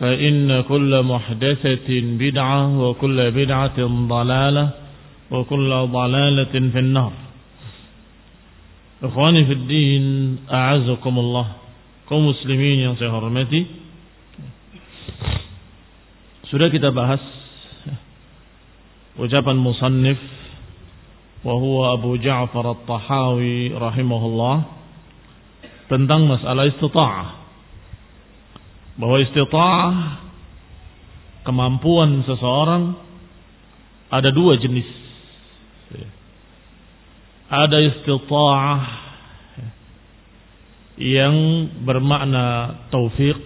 فإن كل محدثة بدعة وكل بدعة ضلالة وكل ضلالة في النار. إخواني في الدين أعزكم الله. كمسلمين يا حرمتي؟ سورة كتاب أحس وجابا المصنف وهو أبو جعفر الطحاوي رحمه الله tentang masalah استطاعه bahwa istita'ah kemampuan seseorang ada dua jenis. Ada istita'ah yang bermakna taufik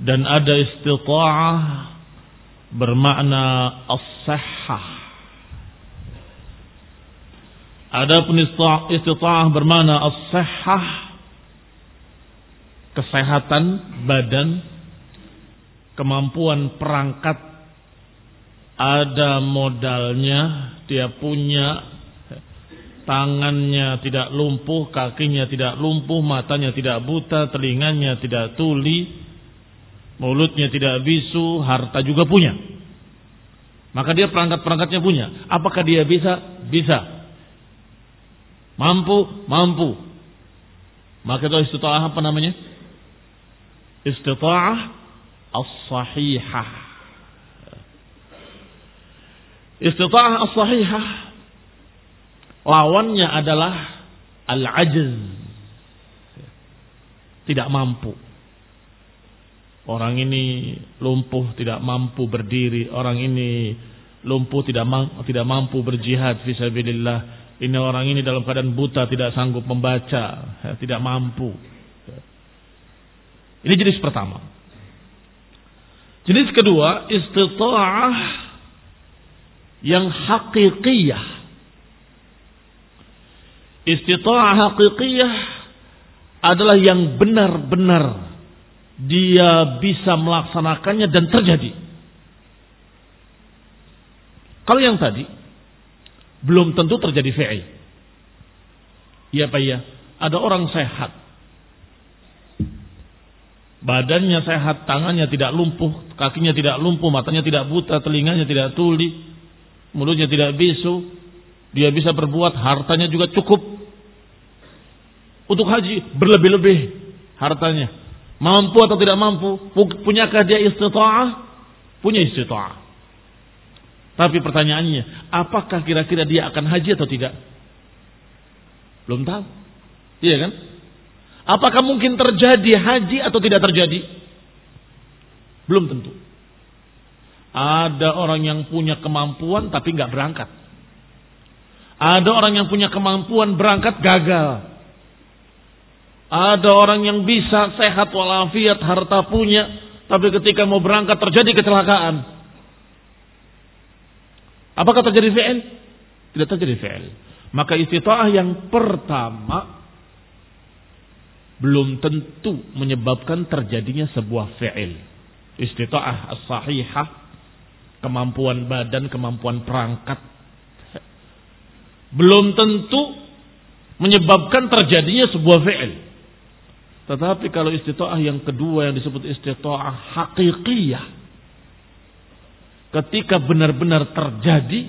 dan ada istita'ah bermakna as-sahhah. Adapun istita'ah bermakna as-sahhah kesehatan badan, kemampuan perangkat, ada modalnya, dia punya tangannya tidak lumpuh, kakinya tidak lumpuh, matanya tidak buta, telinganya tidak tuli, mulutnya tidak bisu, harta juga punya. Maka dia perangkat-perangkatnya punya. Apakah dia bisa? Bisa. Mampu? Mampu. Maka itu istita'ah apa namanya? Istita'ah as-sahihah. Istita'ah as-sahihah lawannya adalah al-ajz. Tidak mampu. Orang ini lumpuh tidak mampu berdiri, orang ini lumpuh tidak mampu, tidak mampu berjihad fisabilillah. Ini orang ini dalam keadaan buta tidak sanggup membaca, tidak mampu. Ini jenis pertama. Jenis kedua, istita'ah yang hakikiyah. Istita'ah hakikiyah adalah yang benar-benar dia bisa melaksanakannya dan terjadi. Kalau yang tadi belum tentu terjadi fi'il. Iya Pak ya. Ada orang sehat Badannya sehat, tangannya tidak lumpuh, kakinya tidak lumpuh, matanya tidak buta, telinganya tidak tuli. mulutnya tidak bisu, dia bisa berbuat, hartanya juga cukup. Untuk haji berlebih-lebih hartanya. Mampu atau tidak mampu? Punyakah dia istita'ah? Punya istita'ah. Tapi pertanyaannya, apakah kira-kira dia akan haji atau tidak? Belum tahu. Iya kan? Apakah mungkin terjadi haji atau tidak terjadi? Belum tentu. Ada orang yang punya kemampuan tapi nggak berangkat. Ada orang yang punya kemampuan berangkat gagal. Ada orang yang bisa sehat walafiat, harta punya, tapi ketika mau berangkat terjadi kecelakaan. Apakah terjadi fi'il? Tidak terjadi fi'il. Maka istita'ah yang pertama belum tentu menyebabkan terjadinya sebuah fi'il. Istita'ah as-sahihah, kemampuan badan, kemampuan perangkat. Belum tentu menyebabkan terjadinya sebuah fi'il. Tetapi kalau istita'ah yang kedua yang disebut istita'ah hakikiyah. Ketika benar-benar terjadi,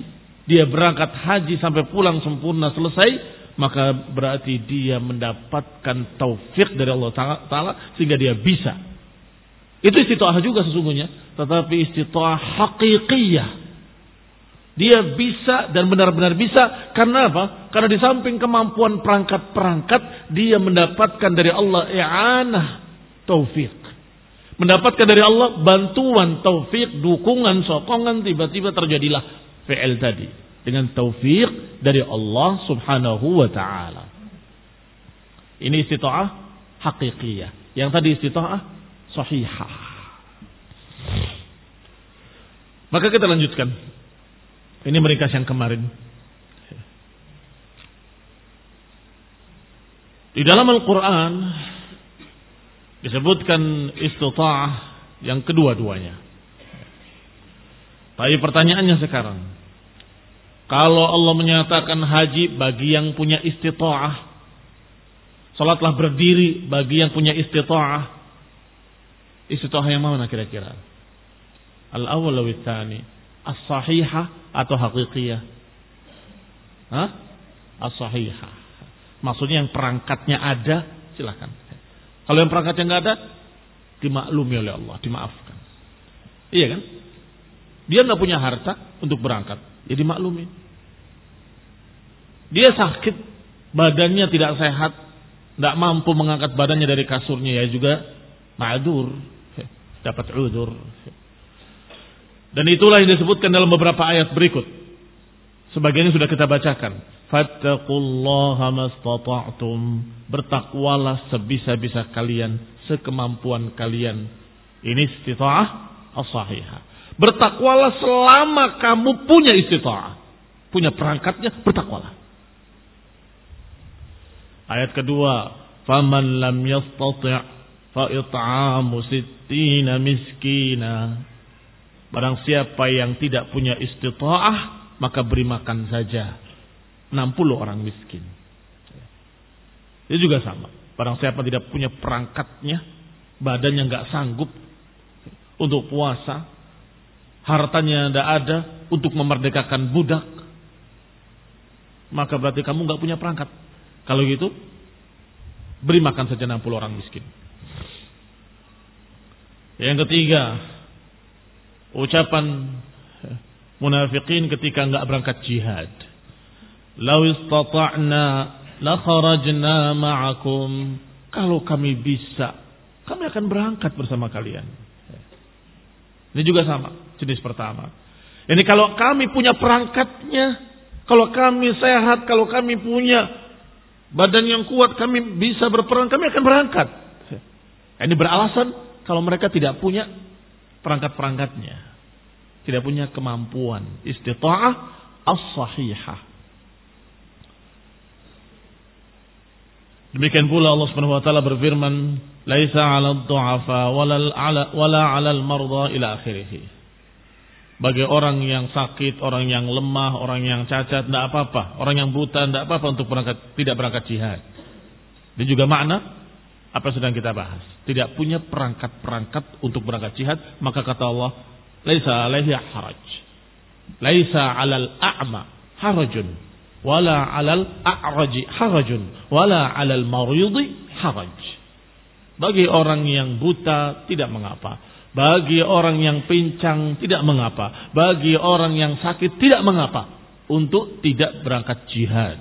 dia berangkat haji sampai pulang sempurna selesai, maka berarti dia mendapatkan taufik dari Allah Ta'ala sehingga dia bisa. Itu istita'ah juga sesungguhnya. Tetapi istita'ah hakikiyah. Dia bisa dan benar-benar bisa karena apa? Karena di samping kemampuan perangkat-perangkat, dia mendapatkan dari Allah i'anah taufik. Mendapatkan dari Allah bantuan taufik, dukungan, sokongan, tiba-tiba terjadilah fi'il tadi dengan taufik dari Allah Subhanahu wa taala. Ini istita'ah hakikiyah. Yang tadi istita'ah sahihah. Maka kita lanjutkan. Ini mereka yang kemarin. Di dalam Al-Quran disebutkan istita'ah yang kedua-duanya. Tapi pertanyaannya sekarang, kalau Allah menyatakan haji bagi yang punya istita'ah, salatlah berdiri bagi yang punya istita'ah, istita'ah yang mana kira-kira? Al-awwal As-sahihah atau hakikiyah? Hah? As-sahihah. Maksudnya yang perangkatnya ada, silahkan. Kalau yang perangkatnya nggak ada, dimaklumi oleh Allah, dimaafkan. Iya kan? Dia nggak punya harta untuk berangkat, ya dimaklumi. Dia sakit, badannya tidak sehat, tidak mampu mengangkat badannya dari kasurnya, ya juga ma'adur, dapat udur. Dan itulah yang disebutkan dalam beberapa ayat berikut. Sebagiannya sudah kita bacakan. Fattaqullaha mastata'tum. Bertakwalah sebisa-bisa kalian, sekemampuan kalian. Ini istita'ah as-sahihah. Bertakwalah selama kamu punya istita'ah. Punya perangkatnya, bertakwalah. Ayat kedua, faman lam yastati' fa it'amu sittina miskina Barang siapa yang tidak punya istita'ah, maka beri makan saja. 60 orang miskin. Itu juga sama. Barang siapa tidak punya perangkatnya, badannya nggak sanggup untuk puasa, hartanya tidak ada untuk memerdekakan budak, maka berarti kamu nggak punya perangkat. Kalau gitu, beri makan saja 60 orang miskin. Yang ketiga, ucapan munafikin ketika enggak berangkat jihad. Lau istata'na la kharajna ma'akum. Kalau kami bisa, kami akan berangkat bersama kalian. Ini juga sama, jenis pertama. Ini kalau kami punya perangkatnya, kalau kami sehat, kalau kami punya badan yang kuat, kami bisa berperang, kami akan berangkat. Ini beralasan kalau mereka tidak punya perangkat-perangkatnya. Tidak punya kemampuan istita'ah as-sahihah. Demikian pula Allah Subhanahu wa taala berfirman, "Laisa 'alal du'afa wala 'ala wala 'alal ila akhirih." Bagi orang yang sakit, orang yang lemah, orang yang cacat, tidak apa-apa. Orang yang buta, tidak apa-apa untuk berangkat, tidak berangkat jihad. Ini juga makna apa yang sedang kita bahas. Tidak punya perangkat-perangkat untuk berangkat jihad, maka kata Allah, "Laisa alaihi haraj." Laisa 'alal a'ma harajun wala 'alal a'raji harajun wala 'alal maridi haraj. Bagi orang yang buta tidak mengapa. Bagi orang yang pincang tidak mengapa. Bagi orang yang sakit tidak mengapa. Untuk tidak berangkat jihad.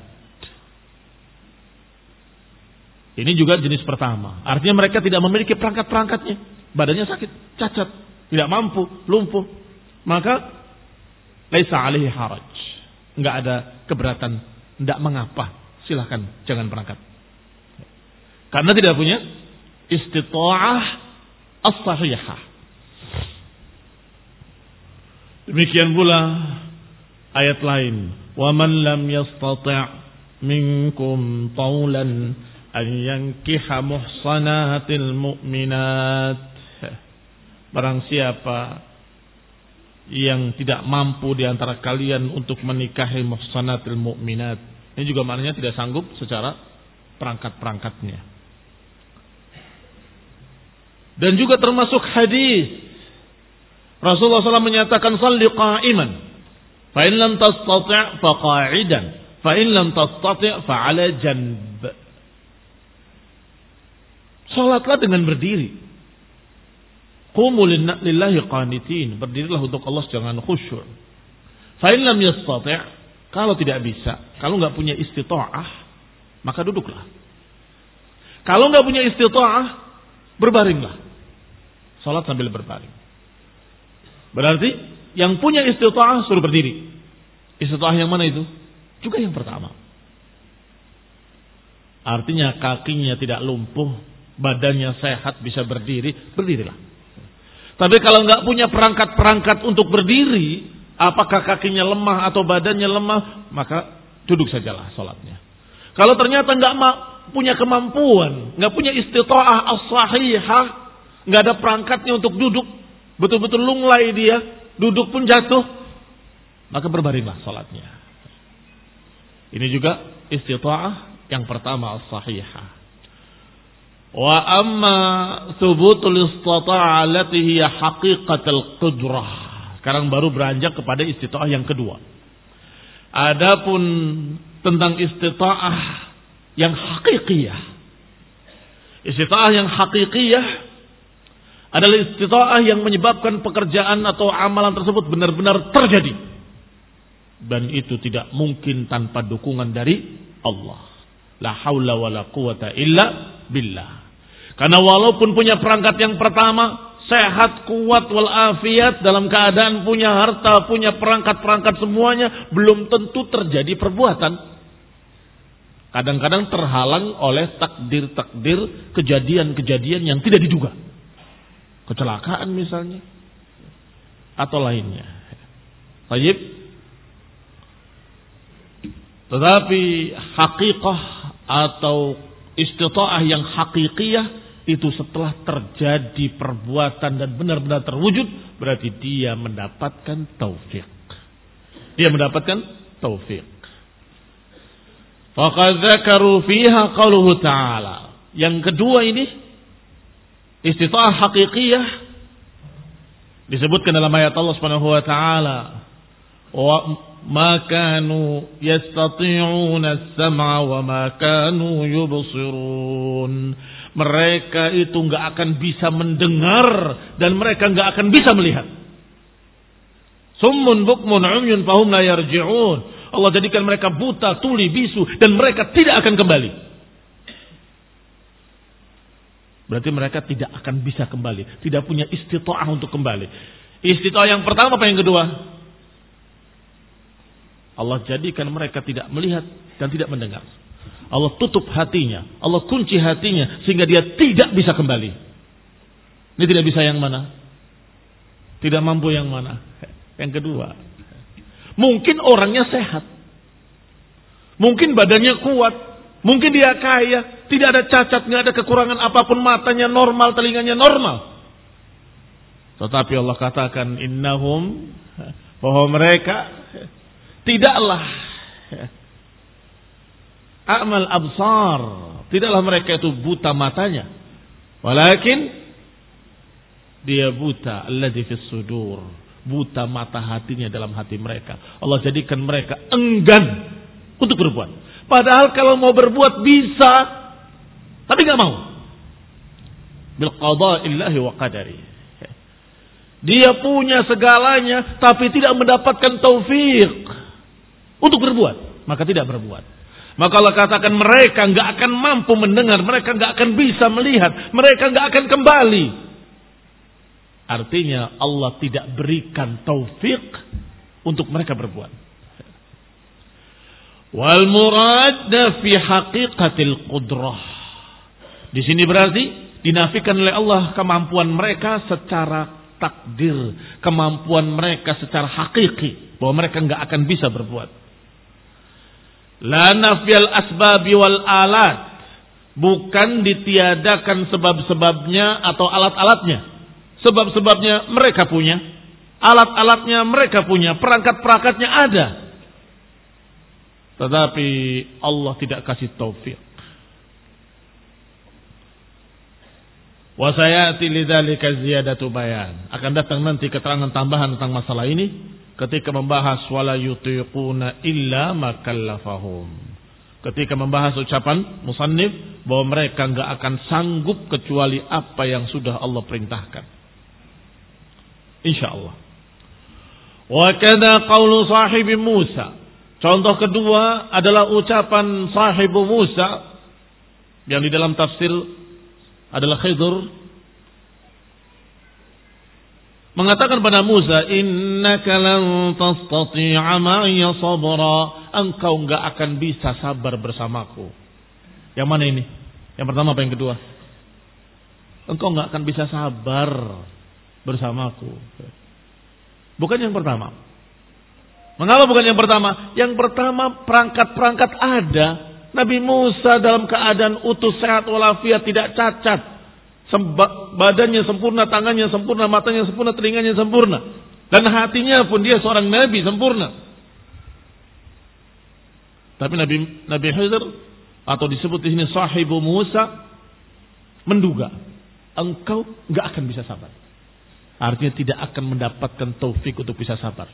Ini juga jenis pertama. Artinya mereka tidak memiliki perangkat-perangkatnya. Badannya sakit, cacat, tidak mampu, lumpuh. Maka laisa alaihi haraj. Enggak ada keberatan, tidak mengapa. Silahkan, jangan berangkat. Karena tidak punya istita'ah as-sahihah. Demikian pula ayat lain, "Wa man lam yastati' minkum taulan an yankiha muhsanatil mu'minat." Barang siapa yang tidak mampu di antara kalian untuk menikahi muhsanatil mu'minat. Ini juga maknanya tidak sanggup secara perangkat-perangkatnya. Dan juga termasuk hadis Rasulullah SAW menyatakan salli qa'iman. Fa in lam tastati' fa qa'idan. Fa in lam tastati' fa 'ala janb. Salatlah dengan berdiri. Qumu lillahi qanitin. Berdirilah untuk Allah jangan khusyuk. Fa in lam yastati' kalau tidak bisa, kalau nggak punya istita'ah, maka duduklah. Kalau nggak punya istita'ah, berbaringlah. Salat sambil berbaring. Berarti yang punya istita'ah suruh berdiri. Istita'ah yang mana itu? Juga yang pertama. Artinya kakinya tidak lumpuh, badannya sehat, bisa berdiri, berdirilah. Tapi kalau nggak punya perangkat-perangkat untuk berdiri, apakah kakinya lemah atau badannya lemah, maka duduk sajalah sholatnya. Kalau ternyata nggak punya kemampuan, nggak punya istita'ah as-sahihah, nggak ada perangkatnya untuk duduk, betul-betul lunglai dia, duduk pun jatuh, maka berbaringlah salatnya. Ini juga istita'ah yang pertama as-sahihah. Wa amma thubutul istita'ah allati hiya haqiqatul qudrah. Sekarang baru beranjak kepada istita'ah yang kedua. Adapun tentang istita'ah yang hakikiyah. Istita'ah yang hakikiyah adalah istita'ah yang menyebabkan pekerjaan atau amalan tersebut benar-benar terjadi. Dan itu tidak mungkin tanpa dukungan dari Allah. La haula wa la quwata illa billah. Karena walaupun punya perangkat yang pertama, sehat, kuat, walafiat, dalam keadaan punya harta, punya perangkat-perangkat semuanya, belum tentu terjadi perbuatan. Kadang-kadang terhalang oleh takdir-takdir kejadian-kejadian yang tidak diduga. Kecelakaan misalnya. Atau lainnya. Baik. Tetapi hakikah atau istita'ah yang hakikiyah itu setelah terjadi perbuatan dan benar-benar terwujud berarti dia mendapatkan taufik. Dia mendapatkan taufik. Faqad fiha ta'ala. Yang kedua ini istita'ah hakikiyah disebutkan dalam ayat Allah Subhanahu wa taala wa ma kanu yastati'una as-sam'a wa ma kanu yubsirun. Mereka itu enggak akan bisa mendengar dan mereka enggak akan bisa melihat. Summun bukmun umyun fahum la yarji'un. Allah jadikan mereka buta, tuli, bisu dan mereka tidak akan kembali Berarti mereka tidak akan bisa kembali. Tidak punya istitoah untuk kembali. Istitoah yang pertama apa yang kedua? Allah jadikan mereka tidak melihat dan tidak mendengar. Allah tutup hatinya. Allah kunci hatinya. Sehingga dia tidak bisa kembali. Ini tidak bisa yang mana? Tidak mampu yang mana? Yang kedua. Mungkin orangnya sehat. Mungkin badannya kuat. Mungkin dia kaya, tidak ada cacat, nggak ada kekurangan apa pun, matanya normal, telinganya normal. Tetapi Allah katakan innahum bahwa mereka tidaklah amal absar, tidaklah mereka itu buta matanya. Walakin dia buta alladzi fis sudur, Buta mata hatinya dalam hati mereka. Allah jadikan mereka enggan untuk berbuat. Padahal kalau mau berbuat bisa, tapi nggak mau. Bil illahi wa qadari. Dia punya segalanya, tapi tidak mendapatkan taufik untuk berbuat, maka tidak berbuat. Maka Allah katakan mereka nggak akan mampu mendengar, mereka nggak akan bisa melihat, mereka nggak akan kembali. Artinya Allah tidak berikan taufik untuk mereka berbuat. Wal murad fi haqiqatil qudrah. Di sini berarti dinafikan oleh Allah kemampuan mereka secara takdir, kemampuan mereka secara hakiki bahwa mereka nggak akan bisa berbuat. La nafyal asbabi wal alat. Bukan ditiadakan sebab-sebabnya atau alat-alatnya. Sebab-sebabnya mereka punya. Alat-alatnya mereka punya. Perangkat-perangkatnya ada. Tetapi Allah tidak kasih taufik. Wasayati lidzalika ziyadatu bayan. Akan datang nanti keterangan tambahan tentang masalah ini ketika membahas wala yutiquna illa makallafahum. Ketika membahas ucapan musannif bahwa mereka enggak akan sanggup kecuali apa yang sudah Allah perintahkan. Insyaallah. Wa kada qaulu sahibi Musa. Contoh kedua adalah ucapan sahibu Musa yang di dalam tafsir adalah Khidir mengatakan pada Musa, "Innaka lan tastati'a ma'iya sabra." Engkau enggak akan bisa sabar bersamaku. Yang mana ini? Yang pertama apa yang kedua? Engkau enggak akan bisa sabar bersamaku. Bukan yang pertama. Mengapa bukan yang pertama? Yang pertama perangkat-perangkat ada. Nabi Musa dalam keadaan utuh sehat walafiat tidak cacat badannya sempurna, tangannya sempurna, matanya sempurna, telinganya sempurna. Dan hatinya pun dia seorang nabi sempurna. Tapi Nabi Nabi Khidir atau disebut di sini sahibu Musa menduga engkau nggak akan bisa sabar. Artinya tidak akan mendapatkan taufik untuk bisa sabar.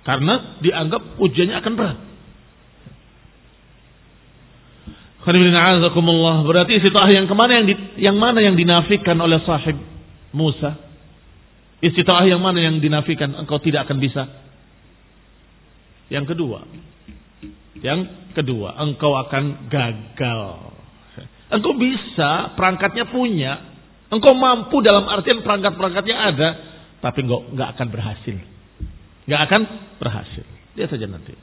Karena dianggap ujiannya akan berat. Berarti istita'ah yang ke mana yang di, yang mana yang dinafikan oleh sahib Musa? Istita'ah yang mana yang dinafikan engkau tidak akan bisa? Yang kedua. Yang kedua, engkau akan gagal. Engkau bisa, perangkatnya punya. Engkau mampu dalam artian perangkat-perangkatnya ada, tapi engkau nggak akan berhasil. Nggak akan berhasil. Lihat saja nanti.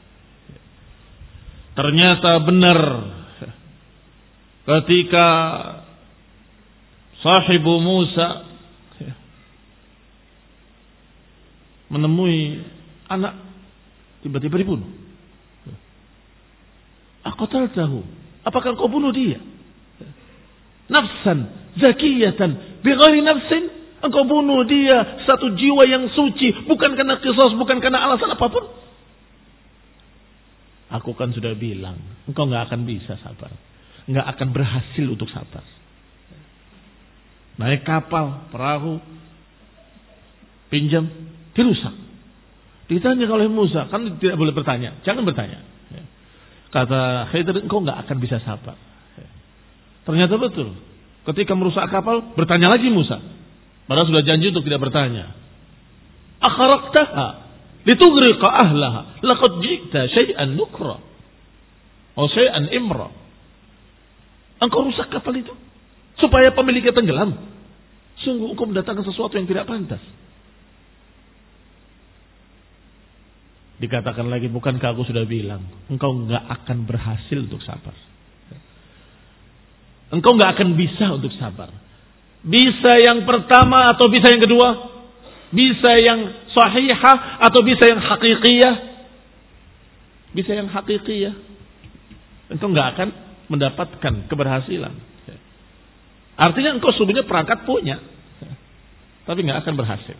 Ternyata benar ketika sahibu Musa menemui anak tiba-tiba dibunuh. Aku tahu. Apakah kau bunuh dia? Nafsan zakiyatan bighairi nafsin engkau bunuh dia satu jiwa yang suci bukan karena kisos bukan karena alasan apa pun. Aku kan sudah bilang engkau nggak akan bisa sabar nggak akan berhasil untuk sabar. Naik kapal, perahu, pinjam, dirusak. Ditanya oleh Musa, kan tidak boleh bertanya, jangan bertanya. Kata Khidir, engkau nggak akan bisa sabar. Ternyata betul. Ketika merusak kapal, bertanya lagi Musa. Padahal sudah janji untuk tidak bertanya. Akharaktaha litugriqa ahlaha laqad jikta syai'an nukra. atau syai'an imra. Engkau rusak kapal itu. Supaya pemiliknya tenggelam. Sungguh engkau mendatangkan sesuatu yang tidak pantas. Dikatakan lagi, bukankah aku sudah bilang, engkau nggak akan berhasil untuk sabar. Engkau nggak akan bisa untuk sabar. Bisa yang pertama atau bisa yang kedua? Bisa yang sahihah atau bisa yang hakikiyah? Bisa yang hakikiyah. Engkau nggak akan mendapatkan keberhasilan. Artinya engkau sebenarnya perangkat punya, tapi nggak akan berhasil.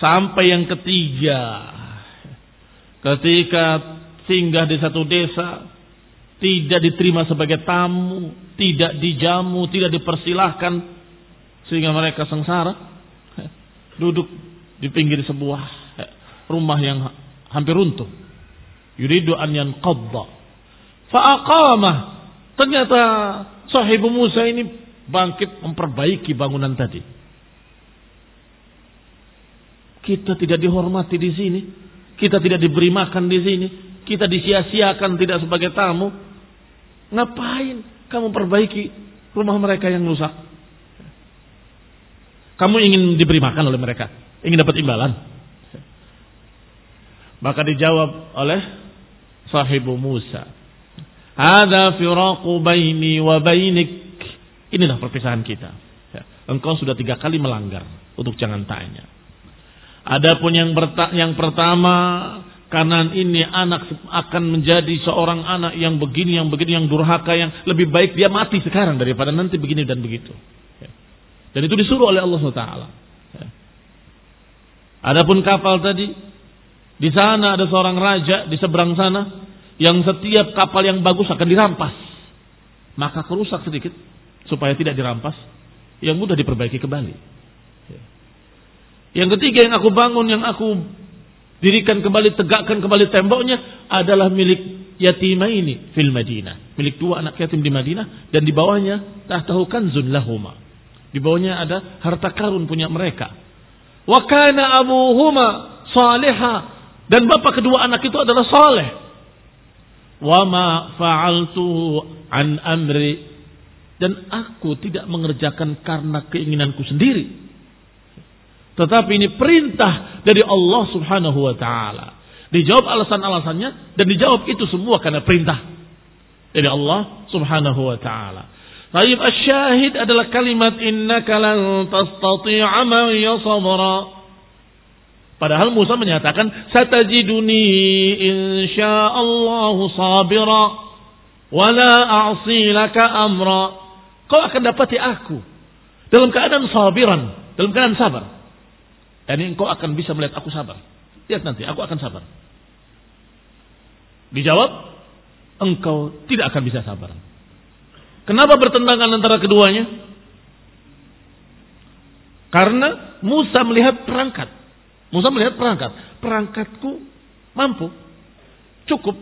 Sampai yang ketiga, ketika singgah di satu desa, tidak diterima sebagai tamu, tidak dijamu, tidak dipersilahkan, sehingga mereka sengsara duduk di pinggir sebuah rumah yang hampir runtuh. Yuridu an yanqadda. Fa'aqamah. Ternyata sahibu Musa ini bangkit memperbaiki bangunan tadi. Kita tidak dihormati di sini. Kita tidak diberi makan di sini. Kita disia-siakan tidak sebagai tamu. Ngapain kamu perbaiki rumah mereka yang rusak? Kamu ingin diberi makan oleh mereka? Ingin dapat imbalan? Maka dijawab oleh sahibu Musa. Ada firaqu baini wa bainik. Inilah perpisahan kita. Engkau sudah tiga kali melanggar. Untuk jangan tanya. Adapun yang, yang pertama karena ini anak akan menjadi seorang anak yang begini, yang begini, yang durhaka, yang lebih baik dia mati sekarang daripada nanti begini dan begitu. Dan itu disuruh oleh Allah SWT. Adapun kapal tadi, di sana ada seorang raja di seberang sana yang setiap kapal yang bagus akan dirampas. Maka kerusak sedikit supaya tidak dirampas, yang mudah diperbaiki kembali. Yang ketiga yang aku bangun, yang aku dirikan kembali, tegakkan kembali temboknya adalah milik yatima ini fil Madinah. Milik dua anak yatim di Madinah dan di bawahnya tahtahu kanzun lahuma. Di bawahnya ada harta karun punya mereka. Wa kana abuhuma salihah dan bapak kedua anak itu adalah saleh. Wa ma fa'altu an amri dan aku tidak mengerjakan karena keinginanku sendiri tetapi ini perintah dari Allah Subhanahu wa taala. Dijawab alasan-alasannya dan dijawab itu semua karena perintah dari Allah Subhanahu wa taala. Taib asyahid adalah kalimat innaka lan tastati'a ma sabra. Padahal Musa menyatakan satajiduni insyaallah sabira wala a'si laka amra. Kau akan dapati aku dalam keadaan sabiran, dalam keadaan sabar. Dan engkau akan bisa melihat aku sabar. Lihat nanti, aku akan sabar. Dijawab, engkau tidak akan bisa sabar. Kenapa bertentangan antara keduanya? Karena Musa melihat perangkat. Musa melihat perangkat. Perangkatku mampu. Cukup.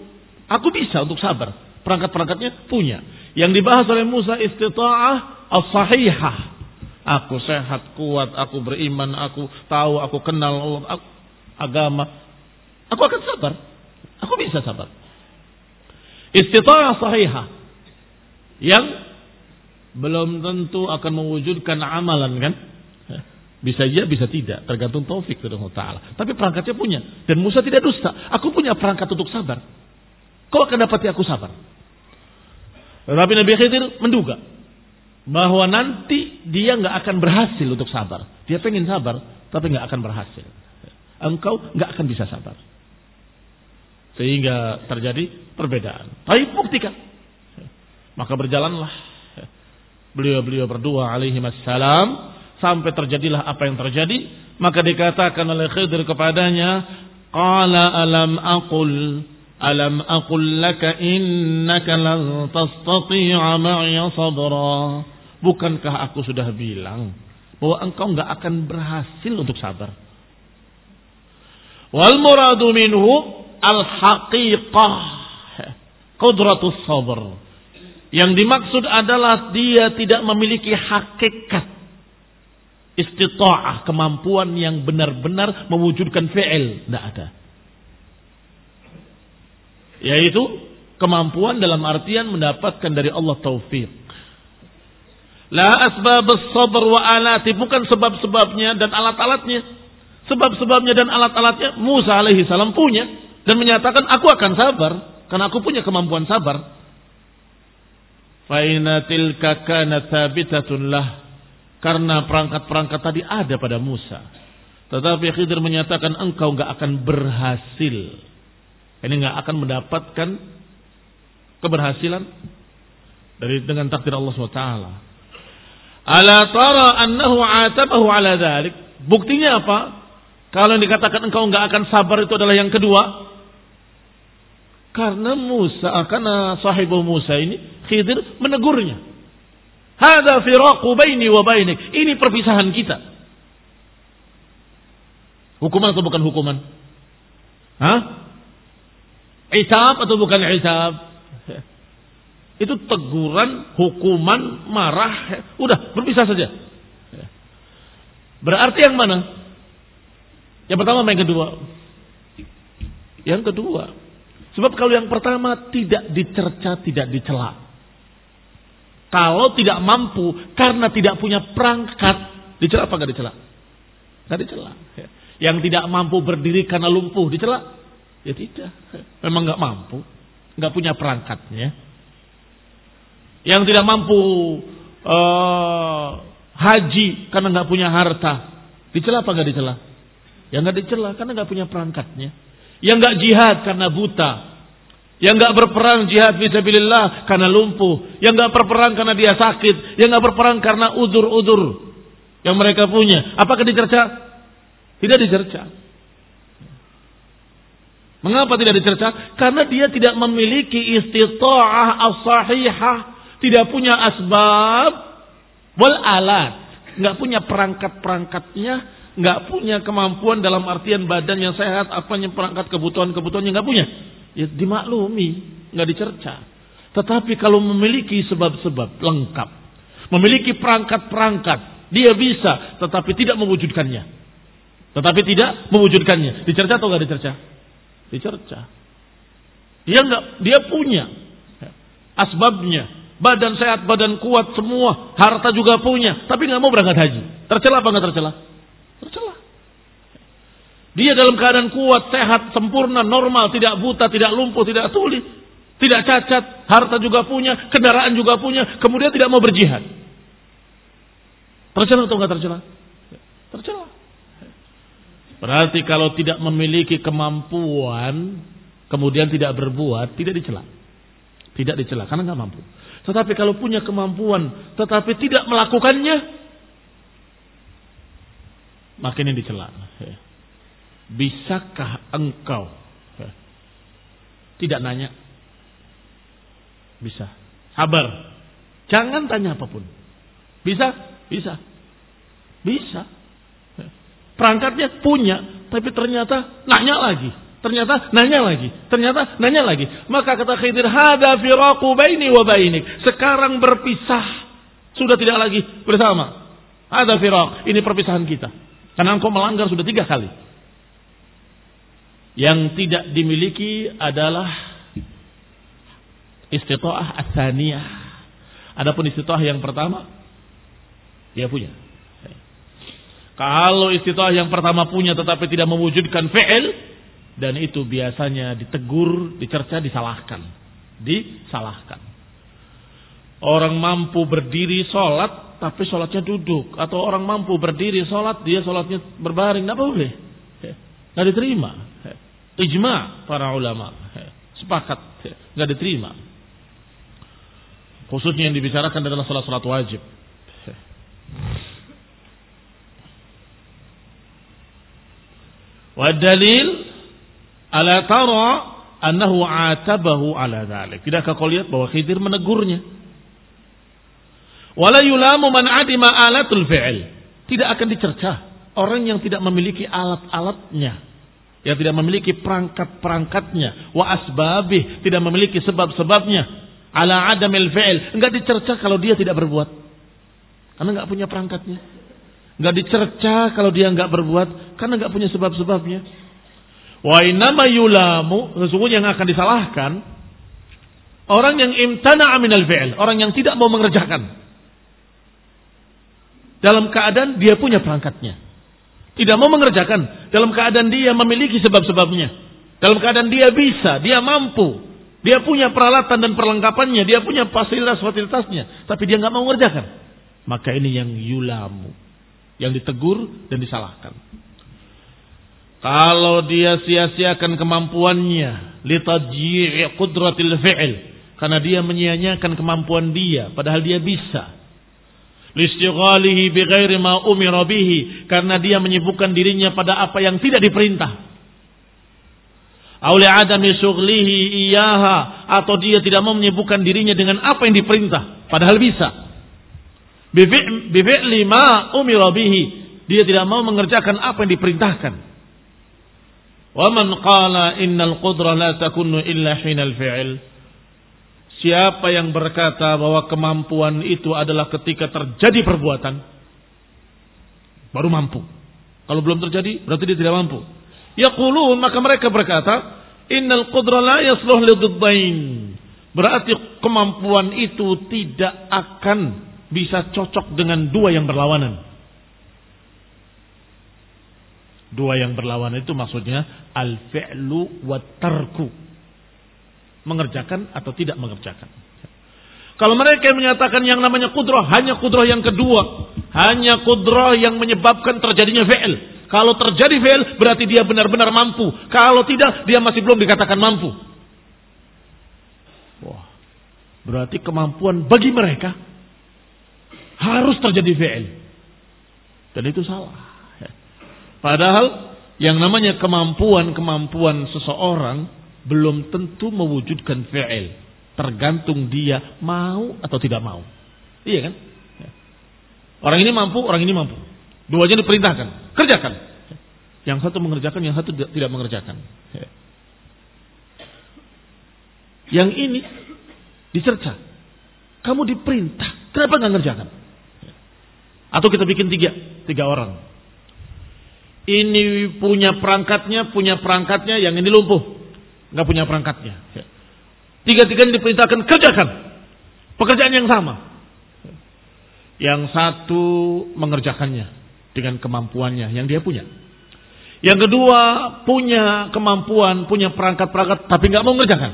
Aku bisa untuk sabar. Perangkat-perangkatnya punya. Yang dibahas oleh Musa istita'ah as-sahihah. Aku sehat, kuat, aku beriman, aku tahu, aku kenal Allah, aku, agama. Aku akan sabar. Aku bisa sabar. Istita'ah sahihah. Yang belum tentu akan mewujudkan amalan kan. Bisa iya, bisa tidak. Tergantung taufik dari Allah Ta'ala. Tapi perangkatnya punya. Dan Musa tidak dusta. Aku punya perangkat untuk sabar. Kau akan dapati aku sabar. Tetapi Nabi Khidir menduga bahwa nanti dia nggak akan berhasil untuk sabar. Dia pengen sabar, tapi nggak akan berhasil. Engkau nggak akan bisa sabar. Sehingga terjadi perbedaan. Tapi buktikan. Maka berjalanlah beliau-beliau berdua alaihi wassalam sampai terjadilah apa yang terjadi. Maka dikatakan oleh Khidir kepadanya, Qala alam aqul Alam aqul laka innaka lan tastati'a ma'iya sabra. Bukankah aku sudah bilang bahwa engkau enggak akan berhasil untuk sabar? Wal muradu minhu al haqiqah qudratus sabr. Yang dimaksud adalah dia tidak memiliki hakikat istita'ah, kemampuan yang benar-benar mewujudkan fi'il, tidak ada. Yaitu kemampuan dalam artian mendapatkan dari Allah taufik. La asbab sabr wa alati bukan sebab-sebabnya dan alat-alatnya. Sebab-sebabnya dan alat-alatnya Musa alaihi salam punya dan menyatakan aku akan sabar karena aku punya kemampuan sabar. Faina tilka kanat thabitatun lah karena perangkat-perangkat tadi ada pada Musa. Tetapi Khidir menyatakan engkau enggak akan berhasil ini nggak akan mendapatkan keberhasilan dari dengan takdir Allah SWT. Ala tara annahu atabahu ala dhalik. Buktinya apa? Kalau yang dikatakan engkau nggak akan sabar itu adalah yang kedua. Karena Musa, karena sahibu Musa ini Khidir menegurnya. Hada firaqu baini wa bainik. Ini perpisahan kita. Hukuman atau bukan hukuman? Hah? Isab atau bukan isab? Itu teguran, hukuman, marah. Udah, berpisah saja. Berarti yang mana? Yang pertama yang kedua? Yang kedua. Sebab kalau yang pertama tidak dicerca, tidak dicela. Kalau tidak mampu karena tidak punya perangkat, dicela apa enggak dicela? Enggak dicela. Yang tidak mampu berdiri karena lumpuh, dicela? Ya tidak. Memang enggak mampu, enggak punya perangkatnya. Yang tidak mampu uh, haji karena enggak punya harta, dicela apa enggak dicela? Yang enggak dicela karena enggak punya perangkatnya. Yang enggak jihad karena buta, yang nggak berperang jihad fisabilillah karena lumpuh, yang nggak berperang karena dia sakit, yang nggak berperang karena udur-udur yang mereka punya. Apakah dicerca? Tidak dicerca. Mengapa tidak dicerca? Karena dia tidak memiliki istita'ah as-sahihah, tidak punya asbab wal alat, nggak punya perangkat-perangkatnya, nggak punya kemampuan dalam artian badan yang sehat, apanya perangkat kebutuhan-kebutuhannya nggak punya ya dimaklumi, nggak dicerca. Tetapi kalau memiliki sebab-sebab lengkap, memiliki perangkat-perangkat, dia bisa, tetapi tidak mewujudkannya. Tetapi tidak mewujudkannya. Dicerca atau nggak dicerca? Dicerca. Dia nggak, dia punya asbabnya, badan sehat, badan kuat semua, harta juga punya, tapi nggak mau berangkat haji. Tercela apa nggak tercela? Tercela. Dia dalam keadaan kuat, sehat, sempurna, normal, tidak buta, tidak lumpuh, tidak tuli, tidak cacat, harta juga punya, kendaraan juga punya, kemudian tidak mau berjihad. Tercela atau enggak tercela? Tercela. Berarti kalau tidak memiliki kemampuan, kemudian tidak berbuat, tidak dicela. Tidak dicela karena nggak mampu. Tetapi kalau punya kemampuan, tetapi tidak melakukannya, makin ini dicela. Bisakah engkau? Tidak nanya. Bisa. Sabar. Jangan tanya apa pun. Bisa? Bisa. Bisa. Perangkatnya punya, tapi ternyata nanya lagi. Ternyata nanya lagi. Ternyata nanya lagi. Maka kata Khidir, hada firaku baini wa bainik. Sekarang berpisah. Sudah tidak lagi bersama. Ada firak. Ini perpisahan kita. Karena engkau melanggar sudah tiga kali. Yang tidak dimiliki adalah istita'ah asaniyah. Adapun istita'ah yang pertama, dia punya. Kalau istita'ah yang pertama punya tetapi tidak mewujudkan fi'il, dan itu biasanya ditegur, dicerca, disalahkan. Disalahkan. Orang mampu berdiri sholat, tapi sholatnya duduk. Atau orang mampu berdiri sholat, dia sholatnya berbaring. Tidak boleh. Tidak diterima. Ijma para ulama. Sepakat. Nggak diterima. Khususnya yang dibicarakan adalah salat-salat wajib. Wa dalil ala tara annahu atabahu ala dhalik. Tidakkah kau lihat bahwa Khidir menegurnya? Wala yulamu man adima alatul fi'il. Tidak akan dicerca orang yang tidak memiliki alat-alatnya. Yang tidak memiliki perangkat-perangkatnya. Wa asbabih tidak memiliki sebab-sebabnya. Ala adamil fi'il. Enggak dicerca kalau dia tidak berbuat. Karena enggak punya perangkatnya. Enggak dicerca kalau dia enggak berbuat. Karena enggak punya sebab-sebabnya wa inama yulamu sesungguhnya yang akan disalahkan orang yang imtana aminal fi'il orang yang tidak mau mengerjakan dalam keadaan dia punya perangkatnya tidak mau mengerjakan dalam keadaan dia memiliki sebab-sebabnya. Dalam keadaan dia bisa, dia mampu. Dia punya peralatan dan perlengkapannya, dia punya fasilitas-fasilitasnya, tapi dia nggak mau mengerjakan. Maka ini yang yulamu, yang ditegur dan disalahkan. Kalau dia sia-siakan kemampuannya, litajii qudratil fi'il, karena dia menyia-nyiakan kemampuan dia, padahal dia bisa listighalihi bighairi ma umira bihi karena dia menyibukkan dirinya pada apa yang tidak diperintah auli adami syughlihi iyaha atau dia tidak mau menyibukkan dirinya dengan apa yang diperintah padahal bisa Bifi'li ma umira bihi. Dia tidak mau mengerjakan apa yang diperintahkan. Wa man qala innal qudrah la takunu illa hinal fi'il. Siapa yang berkata bahwa kemampuan itu adalah ketika terjadi perbuatan baru mampu. Kalau belum terjadi berarti dia tidak mampu. Yaqulun maka mereka berkata, innal qudrah la yasluh liddain. Berarti kemampuan itu tidak akan bisa cocok dengan dua yang berlawanan. Dua yang berlawanan itu maksudnya al-fi'lu wa tarku. Mengerjakan atau tidak mengerjakan. Kalau mereka yang menyatakan yang namanya kudrah, hanya kudrah yang kedua. Hanya kudrah yang menyebabkan terjadinya fi'il. Kalau terjadi fi'il, berarti dia benar-benar mampu. Kalau tidak, dia masih belum dikatakan mampu. Wah, berarti kemampuan bagi mereka harus terjadi fi'il. Dan itu salah. Padahal yang namanya kemampuan-kemampuan seseorang belum tentu mewujudkan fi'il. Tergantung dia mau atau tidak mau. Iya kan? Orang ini mampu, orang ini mampu. Duanya diperintahkan. Kerjakan. Yang satu mengerjakan, yang satu tidak mengerjakan. Yang ini dicerca. Kamu diperintah. Kenapa nggak ngerjakan? Atau kita bikin tiga, tiga orang. Ini punya perangkatnya, punya perangkatnya, yang ini lumpuh. Nggak punya perangkatnya. Tiga-tiganya diperintahkan kerjakan. Pekerjaan yang sama. Yang satu mengerjakannya dengan kemampuannya yang dia punya. Yang kedua punya kemampuan, punya perangkat-perangkat tapi nggak mau mengerjakan.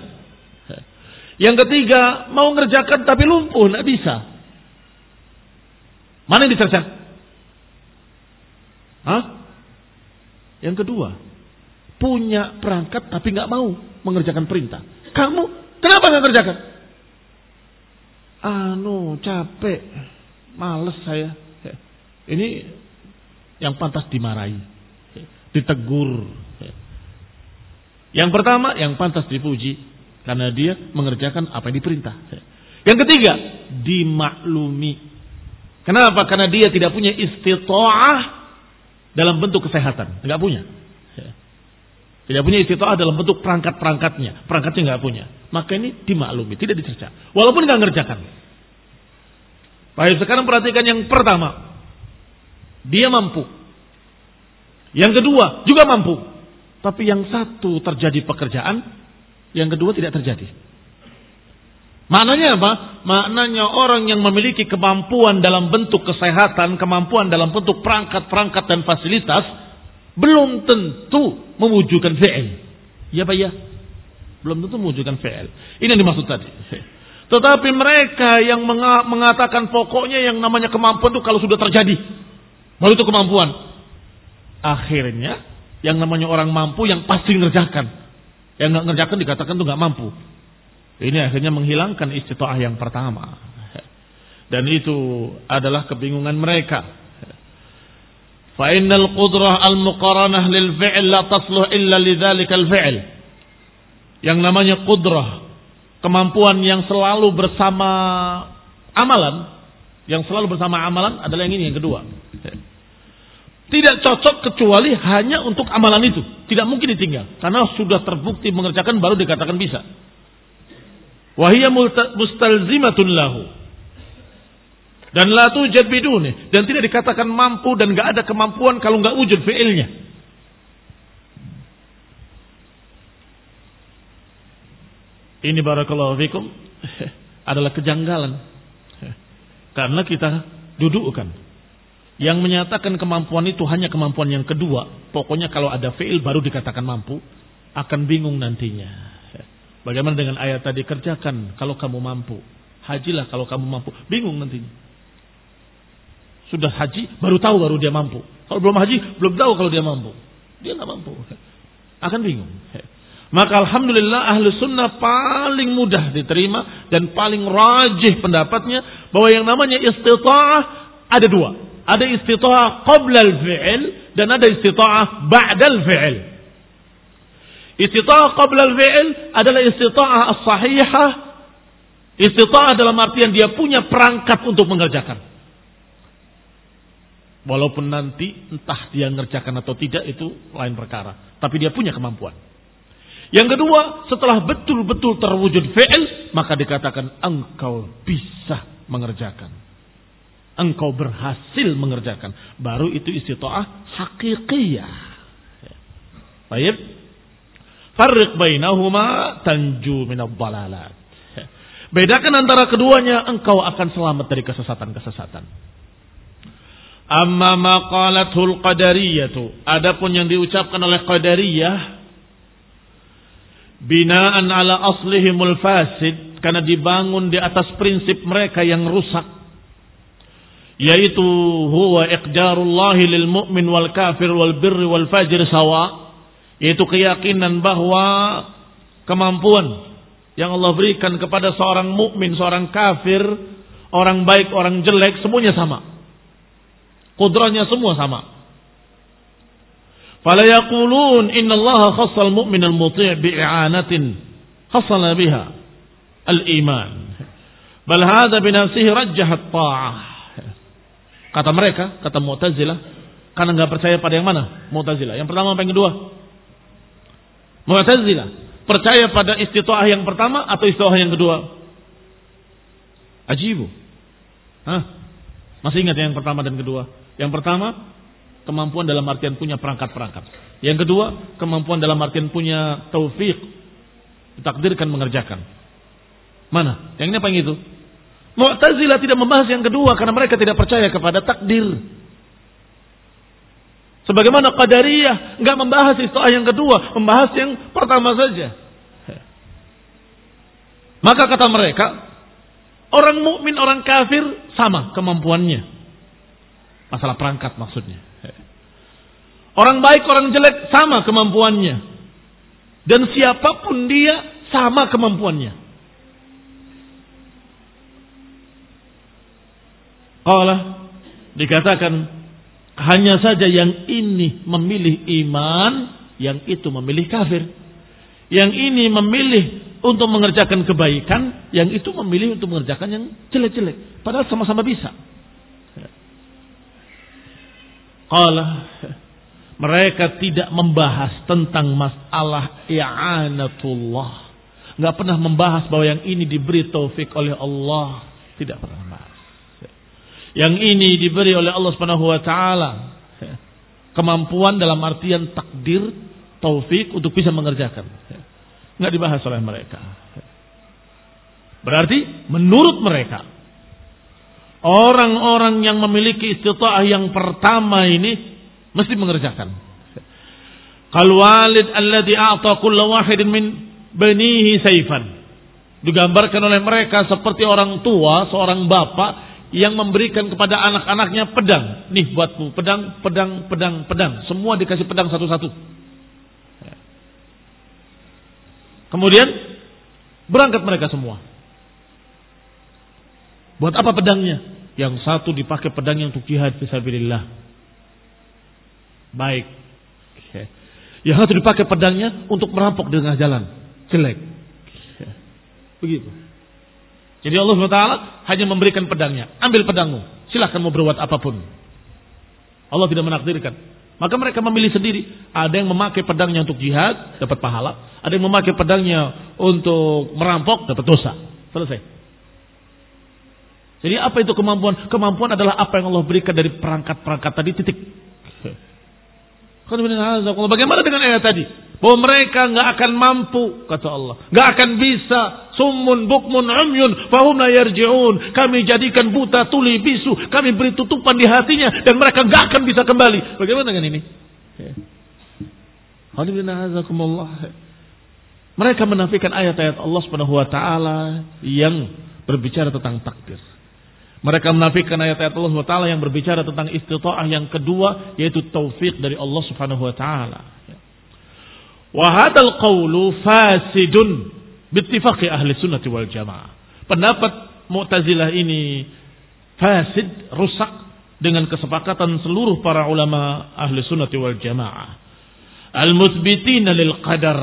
Yang ketiga mau mengerjakan tapi lumpuh, nggak bisa. Mana yang dicerca? Hah? Yang kedua, punya perangkat tapi nggak mau mengerjakan perintah. Kamu kenapa nggak kerjakan? Anu capek, males saya. Ini yang pantas dimarahi, ditegur. Yang pertama, yang pantas dipuji karena dia mengerjakan apa yang diperintah. Yang ketiga, dimaklumi Kenapa? Karena dia tidak punya istita'ah dalam bentuk kesehatan. Tidak punya. Tidak punya istita'ah dalam bentuk perangkat-perangkatnya. Perangkatnya nggak punya. Maka ini dimaklumi, tidak dicerca. Walaupun nggak ngerjakan. Baik, sekarang perhatikan yang pertama. Dia mampu. Yang kedua juga mampu. Tapi yang satu terjadi pekerjaan, yang kedua tidak terjadi. Maknanya apa? Maknanya orang yang memiliki kemampuan dalam bentuk kesehatan, kemampuan dalam bentuk perangkat-perangkat dan fasilitas, belum tentu mewujudkan fi'il. Ya Pak ya? Belum tentu mewujudkan fi'il. Ini yang dimaksud tadi. Tetapi mereka yang mengatakan pokoknya yang namanya kemampuan itu kalau sudah terjadi. Baru itu kemampuan. Akhirnya yang namanya orang mampu yang pasti ngerjakan. Yang nggak ngerjakan dikatakan itu nggak mampu. Ini akhirnya menghilangkan istita'ah yang pertama. Dan itu adalah kebingungan mereka. Fa'innal qudrah al-muqaranah lil fi'l la tasluh illa lidzalikal fi'l. Yang namanya qudrah, kemampuan yang selalu bersama amalan, yang selalu bersama amalan adalah yang ini yang kedua. Tidak cocok kecuali hanya untuk amalan itu. Tidak mungkin ditinggal. Karena sudah terbukti mengerjakan baru dikatakan bisa. Wahia mustalzimatun lahu. Dan la tujad biduni. Dan tidak dikatakan mampu dan gak ada kemampuan kalau gak wujud fi'ilnya. Ini barakallahu fikum adalah kejanggalan. Karena kita dudukkan. Yang menyatakan kemampuan itu hanya kemampuan yang kedua. Pokoknya kalau ada fi'il baru dikatakan mampu. Akan bingung nantinya. Bagaimana dengan ayat tadi kerjakan kalau kamu mampu. Hajilah kalau kamu mampu. Bingung nanti. Sudah haji baru tahu baru dia mampu. Kalau belum haji belum tahu kalau dia mampu. Dia nggak mampu. Akan bingung. Maka alhamdulillah ahlu sunnah paling mudah diterima dan paling rajih pendapatnya bahwa yang namanya istita'ah ada dua. Ada istita'ah qabla al-fi'il dan ada istita'ah ba'da al-fi'il. Istita'ah qabla al-fi'il adalah istita'ah as-sahihah. Istita'ah dalam artian dia punya perangkat untuk mengerjakan. Walaupun nanti entah dia ngerjakan atau tidak itu lain perkara. Tapi dia punya kemampuan. Yang kedua, setelah betul-betul terwujud fi'il, maka dikatakan engkau bisa mengerjakan. Engkau berhasil mengerjakan. Baru itu istita'ah hakikiyah. Baik. Farriq bainahuma tanju minad dalalat. Bedakan antara keduanya, engkau akan selamat dari kesesatan-kesesatan. Amma maqalatul qadariyatu. Adapun yang diucapkan oleh qadariyah binaan ala aslihimul fasid karena dibangun di atas prinsip mereka yang rusak yaitu huwa iqdarullah lil mu'min wal kafir wal birri wal fajir sawa yaitu keyakinan bahwa kemampuan yang Allah berikan kepada seorang mukmin, seorang kafir, orang baik, orang jelek semuanya sama. Kudrahnya semua sama. Fala yaqulun inna Allah khassal mu'min al-muti' bi'anatin khassala biha al-iman. Bal hadha at-ta'ah. Kata mereka, kata Mu'tazilah, karena nggak percaya pada yang mana? Mu'tazilah. Yang pertama apa yang kedua? Mu'tazilah. Percaya pada istitoah yang pertama atau istitoah yang kedua? Ajibu. Hah? Masih ingat yang pertama dan kedua? Yang pertama, kemampuan dalam artian punya perangkat-perangkat. Yang kedua, kemampuan dalam artian punya taufik. Ditakdirkan mengerjakan. Mana? Yang ini apa yang itu? Mu'tazilah tidak membahas yang kedua karena mereka tidak percaya kepada takdir. Sebagaimana Qadariyah nggak membahas istilah yang kedua, membahas yang pertama saja. Maka kata mereka, orang mukmin, orang kafir sama kemampuannya. Masalah perangkat maksudnya. Orang baik, orang jelek sama kemampuannya. Dan siapa pun dia sama kemampuannya. Allah dikatakan hanya saja yang ini memilih iman, yang itu memilih kafir. Yang ini memilih untuk mengerjakan kebaikan, yang itu memilih untuk mengerjakan yang jelek-jelek. Padahal sama-sama bisa. Qala mereka tidak membahas tentang masalah i'anatullah. Enggak pernah membahas bahwa yang ini diberi taufik oleh Allah. Tidak pernah. Yang ini diberi oleh Allah Subhanahu wa taala. Kemampuan dalam artian takdir, taufik untuk bisa mengerjakan. Enggak dibahas oleh mereka. Berarti menurut mereka Orang-orang yang memiliki istita'ah yang pertama ini mesti mengerjakan. Kal walid alladhi a'ta kulla wahidin min banihi saifan. Digambarkan oleh mereka seperti orang tua, seorang bapak yang memberikan kepada anak-anaknya pedang. Nih buatmu, pedang, pedang, pedang, pedang. Semua dikasih pedang satu-satu. Kemudian berangkat mereka semua. Buat apa pedangnya? Yang satu dipakai pedangnya untuk jihad fisabilillah. Baik. Yang satu dipakai pedangnya untuk merampok di tengah jalan. Jelek. Begitu. Jadi Allah SWT hanya memberikan pedangnya. Ambil pedangmu. Silahkan mau berbuat apa pun. Allah tidak menakdirkan. Maka mereka memilih sendiri. Ada yang memakai pedangnya untuk jihad, dapat pahala. Ada yang memakai pedangnya untuk merampok, dapat dosa. Selesai. Jadi apa itu kemampuan? Kemampuan adalah apa yang Allah berikan dari perangkat-perangkat tadi titik. Bagaimana dengan ayat tadi? Bahwa mereka nggak akan mampu, kata Allah. nggak akan bisa. Sumun, bukmun, umyun, fahum la yarji'un. Kami jadikan buta, tuli, bisu. Kami beri tutupan di hatinya. Dan mereka nggak akan bisa kembali. Bagaimana dengan ini? Mereka menafikan ayat-ayat Allah Subhanahu wa taala yang berbicara tentang takdir. Mereka menafikan ayat-ayat Allah Taala yang berbicara tentang istita'ah yang kedua yaitu taufik dari Allah Subhanahu wa taala. Wa hadzal fasidun bittifaqi ahli sunnati wal jamaah. Pendapat Mu'tazilah ini fasid, rusak dengan kesepakatan seluruh para ulama ahli sunnati wal jamaah. Al-muthbitina lil qadar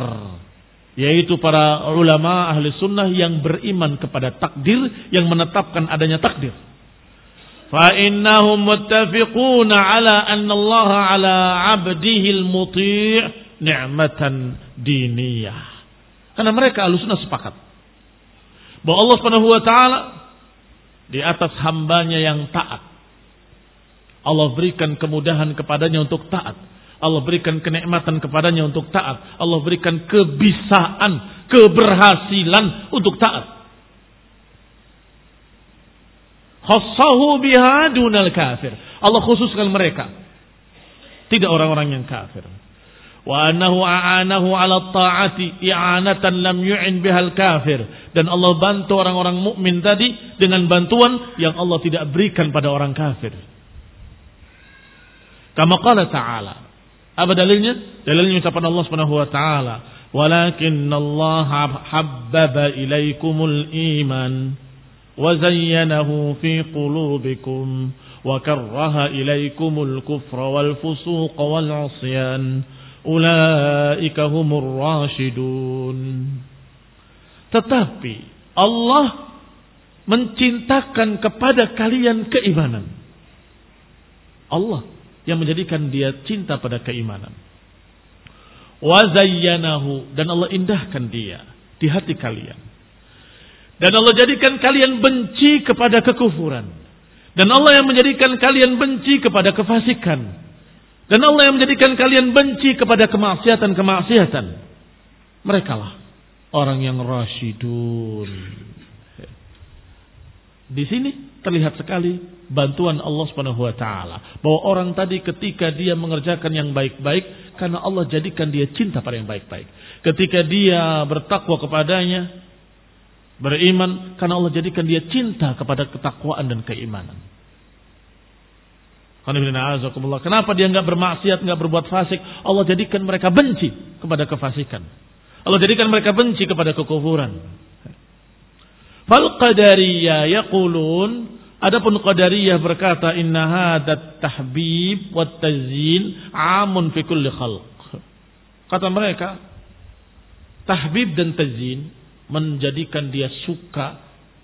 yaitu para ulama ahli sunnah yang beriman kepada takdir yang menetapkan adanya takdir فإنهم متفقون على أن الله على عبده المطيع نعمة دينية karena mereka alusuna sepakat bahwa Allah Subhanahu wa taala di atas hambanya yang taat Allah berikan kemudahan kepadanya untuk taat Allah berikan kenikmatan kepadanya untuk taat Allah berikan kebisaan keberhasilan untuk taat Khassahu biha dunal kafir. Allah khususkan mereka. Tidak orang-orang yang kafir Wa annahu a'anahu ala ta'ati i'anatan lam yu'in bihal kafir. Dan Allah bantu orang-orang mukmin tadi dengan bantuan yang Allah tidak berikan pada orang kafir. Kama qala ta'ala. Apa dalilnya? Dalilnya ucapan Allah Subhanahu wa taala, "Walakin Allah habbaba ilaikumul iman." وزينه في قلوبكم وكره إليكم الكفر والفسوق والعصيان ulaika humur rasyidun. Tetapi Allah mencintakan kepada kalian keimanan. Allah yang menjadikan dia cinta pada keimanan. Wazayyanahu dan Allah indahkan dia di hati kalian. Dan Allah jadikan kalian benci kepada kekufuran. Dan Allah yang menjadikan kalian benci kepada kefasikan. Dan Allah yang menjadikan kalian benci kepada kemaksiatan-kemaksiatan. Mereka lah orang yang rasyidun. Di sini terlihat sekali bantuan Allah Subhanahu wa taala bahwa orang tadi ketika dia mengerjakan yang baik-baik karena Allah jadikan dia cinta pada yang baik-baik. Ketika dia bertakwa kepadanya, Beriman karena Allah jadikan dia cinta kepada ketakwaan dan keimanan. Kenapa dia nggak bermaksiat, nggak berbuat fasik? Allah jadikan mereka benci kepada kefasikan. Allah jadikan mereka benci kepada kekufuran. Fal qadariyah yaqulun Adapun qadariyah berkata inna hadat tahbib wa tazyin amun fi kulli khalq. Kata mereka tahbib dan tazyin menjadikan dia suka,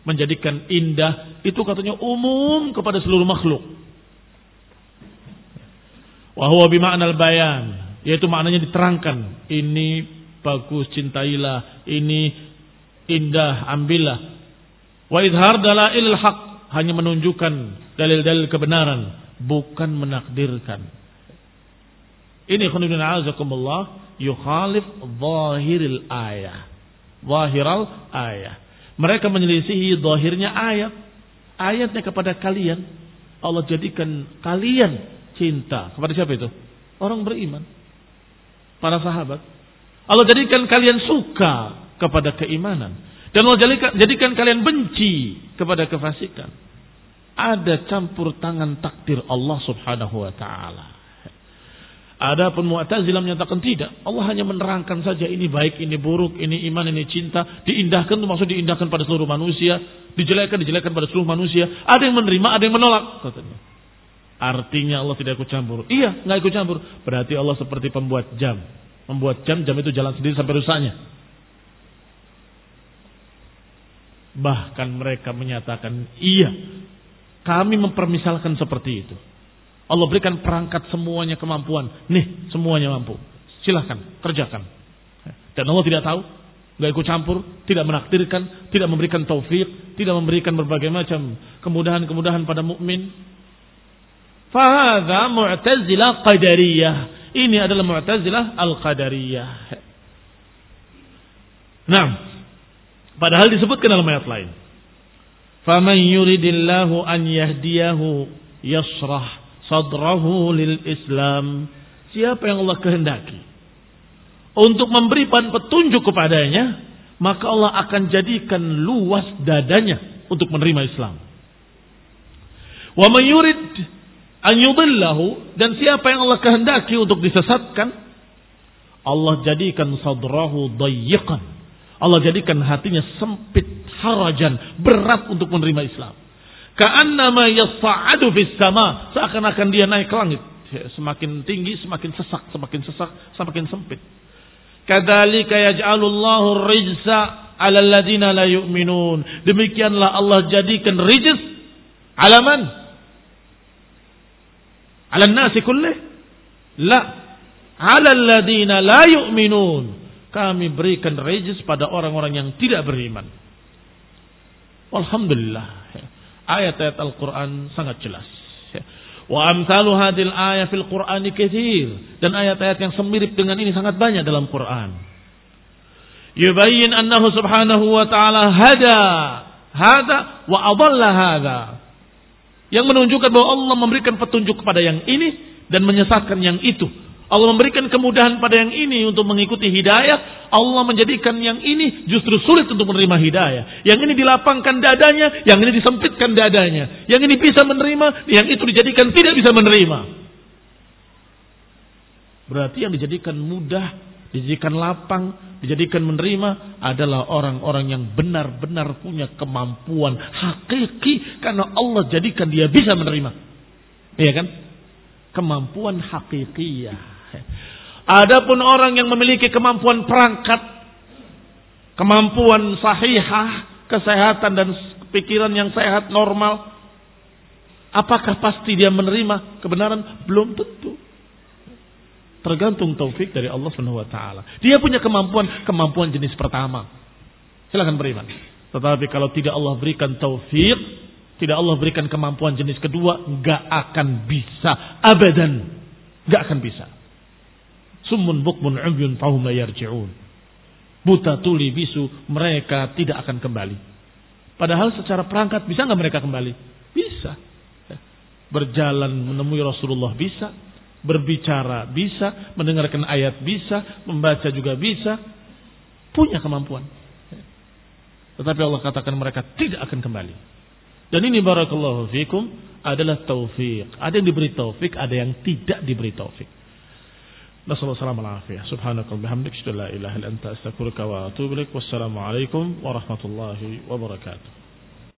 menjadikan indah, itu katanya umum kepada seluruh makhluk. Wahwa bima'nal bayan, yaitu maknanya diterangkan. Ini bagus, cintailah. Ini indah, ambillah. Wa idhar dalail haq, hanya menunjukkan dalil-dalil kebenaran, bukan menakdirkan. Ini khunibin azakumullah yukhalif zahiril ayah Wahiral ayat. Mereka menyelisihi zahirnya ayat. Ayatnya kepada kalian. Allah jadikan kalian cinta. Kepada siapa itu? Orang beriman. Para sahabat. Allah jadikan kalian suka kepada keimanan. Dan Allah jadikan, jadikan kalian benci kepada kefasikan. Ada campur tangan takdir Allah subhanahu wa ta'ala. Adapun Mu'tazilah menyatakan tidak. Allah hanya menerangkan saja ini baik, ini buruk, ini iman, ini cinta. Diindahkan itu maksud diindahkan pada seluruh manusia. Dijelekkan, dijelekkan pada seluruh manusia. Ada yang menerima, ada yang menolak. Katanya. Artinya Allah tidak ikut campur. Iya, nggak ikut campur. Berarti Allah seperti pembuat jam. Membuat jam, jam itu jalan sendiri sampai rusaknya. Bahkan mereka menyatakan, iya, kami mempermisalkan seperti itu. Allah berikan perangkat semuanya kemampuan. Nih, semuanya mampu. Silahkan, kerjakan. Dan Allah tidak tahu, nggak ikut campur, tidak menakdirkan, tidak memberikan taufik, tidak memberikan berbagai macam kemudahan-kemudahan pada mukmin. Fahadha mu'tazilah qadariyah. Ini adalah mu'tazilah al-qadariyah. Nah, padahal disebutkan dalam ayat lain. Faman yuridillahu an yahdiyahu yasrah sadrahu lil Islam. Siapa yang Allah kehendaki untuk memberikan petunjuk kepadanya, maka Allah akan jadikan luas dadanya untuk menerima Islam. Wa man yurid an yudillahu dan siapa yang Allah kehendaki untuk disesatkan, Allah jadikan sadrahu dayyiqan. Allah jadikan hatinya sempit, harajan, berat untuk menerima Islam. Ka'annama yas'adu fis sama, seakan-akan dia naik ke langit. Ya, semakin tinggi, semakin sesak, semakin sesak, semakin sempit. Kadzalika yaj'alullahu rijsa 'alal ladina la yu'minun. Demikianlah Allah jadikan rijs alaman Ala nasi kullih? La. Ala alladina la yu'minun. Kami berikan rejis pada orang-orang yang tidak beriman. Alhamdulillah. Ayat-ayat Al-Quran sangat jelas. Wa amsalu hadil ayat fil Qur'ani kathir. Dan ayat-ayat yang semirip dengan ini sangat banyak dalam Quran. Yubayyin annahu subhanahu wa ta'ala hada. Hada wa adalla hada. Yang menunjukkan bahwa Allah memberikan petunjuk kepada yang ini dan menyesatkan yang itu. Allah memberikan kemudahan pada yang ini untuk mengikuti hidayah. Allah menjadikan yang ini justru sulit untuk menerima hidayah. Yang ini dilapangkan dadanya, yang ini disempitkan dadanya. Yang ini bisa menerima, yang itu dijadikan tidak bisa menerima. Berarti yang dijadikan mudah, dijadikan lapang, dijadikan menerima adalah orang-orang yang benar-benar punya kemampuan hakiki karena Allah jadikan dia bisa menerima. Iya kan? Kemampuan hakikiyah. Adapun orang yang memiliki kemampuan perangkat, kemampuan sahihah, kesehatan dan pikiran yang sehat normal, apakah pasti dia menerima kebenaran? Belum tentu. Tergantung taufik dari Allah Subhanahu wa taala. Dia punya kemampuan kemampuan jenis pertama. Silakan beriman. Tetapi kalau tidak Allah berikan taufik, tidak Allah berikan kemampuan jenis kedua, nggak akan bisa abadan. nggak akan bisa. Summun bukmun umyun fahum la yarji'un. Buta tuli bisu mereka tidak akan kembali. Padahal secara perangkat bisa nggak mereka kembali? Bisa. Berjalan menemui Rasulullah bisa, Berbicara bisa, mendengarkan ayat bisa, membaca juga bisa. Punya kemampuan. Tetapi Allah katakan mereka tidak akan kembali. Dan ini barakallahu fikum adalah taufik. Ada yang diberi taufik, ada yang tidak diberi taufik. Wassalamualaikum warahmatullahi wabarakatuh.